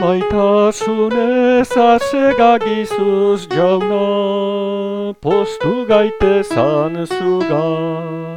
Maitasunez asegagizuz jauna, postu gaitezan zugan.